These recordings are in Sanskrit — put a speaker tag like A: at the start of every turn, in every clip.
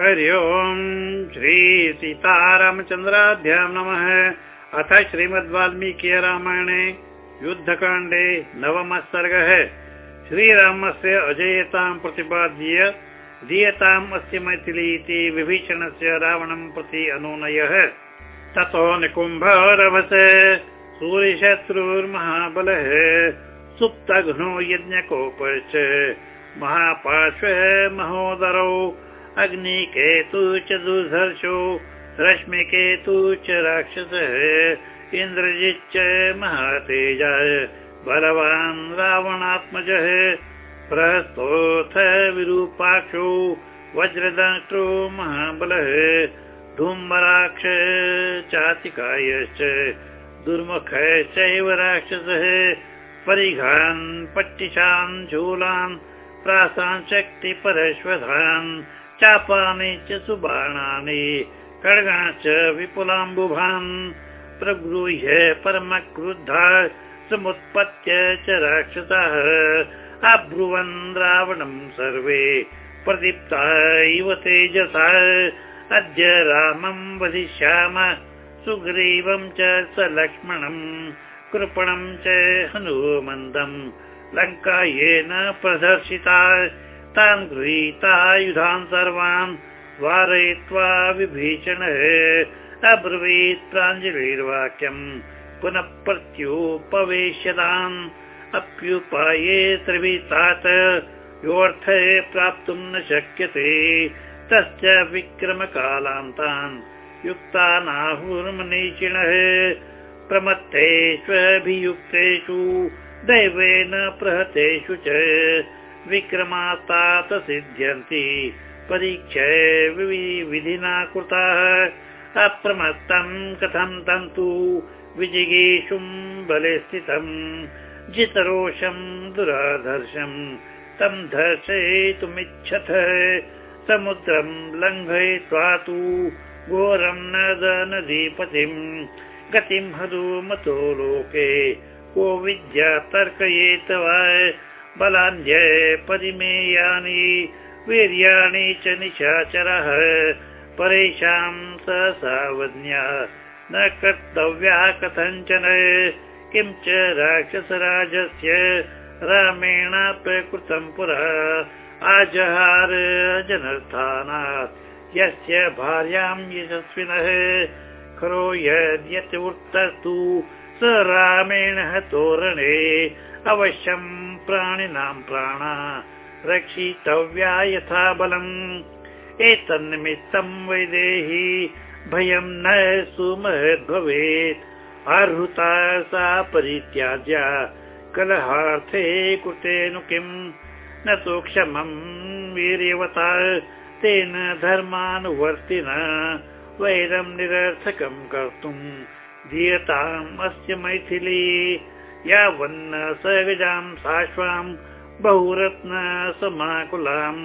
A: हरि ओम् श्री सीतारामचन्द्राभ्यां नमः। अथ श्रीमद् वाल्मीकि रामायणे युद्धकाण्डे नवमः सर्गः। श्रीरामस्य अजयतां प्रतिपाद्य दीयताम् अस्य मैथिली इति विभीषणस्य रावणं प्रति अनुनयः। ततो निकुम्भरभस सूर्यशत्रुर्महाबलः सुप्तघ्नो यज्ञकोपश्च महापार्श्व महोदरौ अग्निकेतु च दुर्धर्षो रश्मिकेतु च राक्षसः इन्द्रजिच्च महातेज बलवान् रावणात्मजः प्रस्तोऽथ विरूपाक्षो वज्रदंष्टो महाबलः धूम्बराक्ष चातिकायश्च दुर्मुखश्चैव राक्षसः परिघान् पट्टिशान् शूलान् प्रासान् शक्तिपरश्वधान् चापानि च सुबाणानि खड्गाश्च विपुलाम्बुभान् प्रगृह्य परमक्रुद्धा समुत्पत्य च राक्षसः अब्रुवन् रावणम् सर्वे प्रदीप्ता इव तेजसा अद्य रामम् वदिष्याम सुग्रीवं च स लक्ष्मणम् कृपणम् च हनुमन्दम् लङ्का येन प्रदर्शिता तान् गृहीता युधान् सर्वान् वारयित्वा विभीषणः अब्रवीत् प्राञ्जलिर्वाक्यम्। पुनः प्रत्युपवेश्यतान् अप्युपाये त्रिभितात् योऽर्थे प्राप्तुम् न शक्यते। तश्च विक्रमकालान्तान्। युक्तानाहुर्मनीषिणः प्रमत्तेष्वभियुक्तेषु दैवेन प्रहतेषु च विक्रमास्तात् सिद्ध्यन्ति परीक्षे विधिना कृताः। अप्रमत्तम् कथं तन्तु विजिगीषुम् बले स्थितम् जितरोषम् दुराधर्षम् तम् दर्शयितुमिच्छथ। समुद्रम् लङ्घयित्वा तु घोरम् नदीपतिम् गतिम् हनुमतो लोके को विद्या तर्कयेत वा बलान्य परिमेयानि वीर्याणि च निशाचरः। परेषां सहसावज्ञा न कर्तव्या कथञ्चन। किं च राक्षसराजस्य रामेण प्रकृतं पुरा। आजहार जनस्थानात् यस्य भार्यां यशस्विनः। खरो यद्यत् वृत्तस्तु स रामेण तोरणे अवश्यम् प्राणिनां प्राणा रक्षितव्या यथा बलम् एतन्निमित्तं वैदेही भयं न सुमहद्भवेत् अर्हुता सा परित्याज्या कलहार्थे कृतेनु किम् न तु क्षमम् वीर्यवता तेन धर्मानुवर्तिना वैरं निरर्थकं कर्तुम् दीयताम् अस्य मैथिली यावन्न साश्वां बहुरत्न समाकुलाम्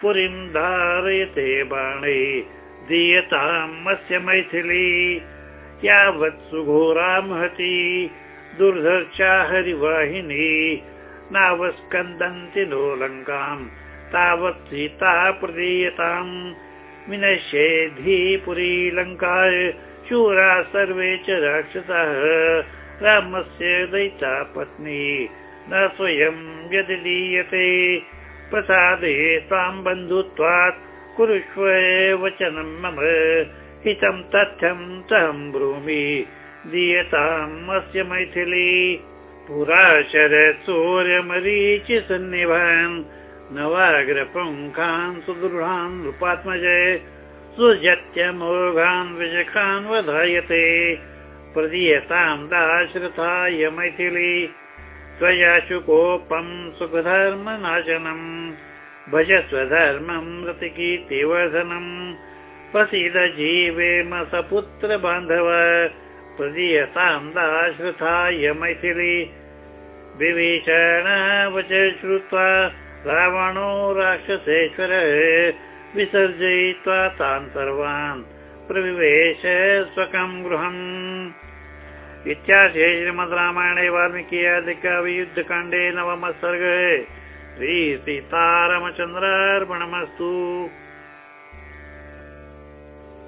A: पुरीं धारयते बाणे दीयताम् अस्य मैथिली। यावत् सुघोरा महती दुर्धर्षा हरिवाहिनी नावस्कन्दन्ति नो लङ्काम् तावत् सीता प्रदीयताम् विनश्येद्धि पुरी लङ्काय शूरा सर्वे च राक्षसः रामस्य दयिता पत्नी न स्वयं दीयते प्रसादे त्वां बन्धुत्वात् कुरुष्व वचनं मम हितं तथ्यं तहं ब्रूमि। दीयताम् अस्य मैथिली पुरा शरत् सूर्यमरीचि सन्निभान् नवाग्रपुङ्खान् सुदृढान् रूपात्मजय सुजत्यमोघान् विजखान् वधायते प्रदीयतां दाश्रिताय मैथिली त्वया शुकोपं सुखधर्मनाशनम् भज स्वधर्मं रतिकीर्तिवर्धनम् प्रसीद जीवेम सपुत्र बान्धव प्रदीयतां दाश्रिताय मैथिली। विभीषण वच श्रुत्वा रावणो राक्षसेश्वरः विसर्जयित्वा तान् सर्वान् प्रविवेश स्वकं गृहम् इत्याशे श्रीमद् रामायणे वाल्मीकि आदिकाव्ययुद्धकाण्डे नवमः सर्गे। श्रीसीतारामचन्द्रार्पणमस्तु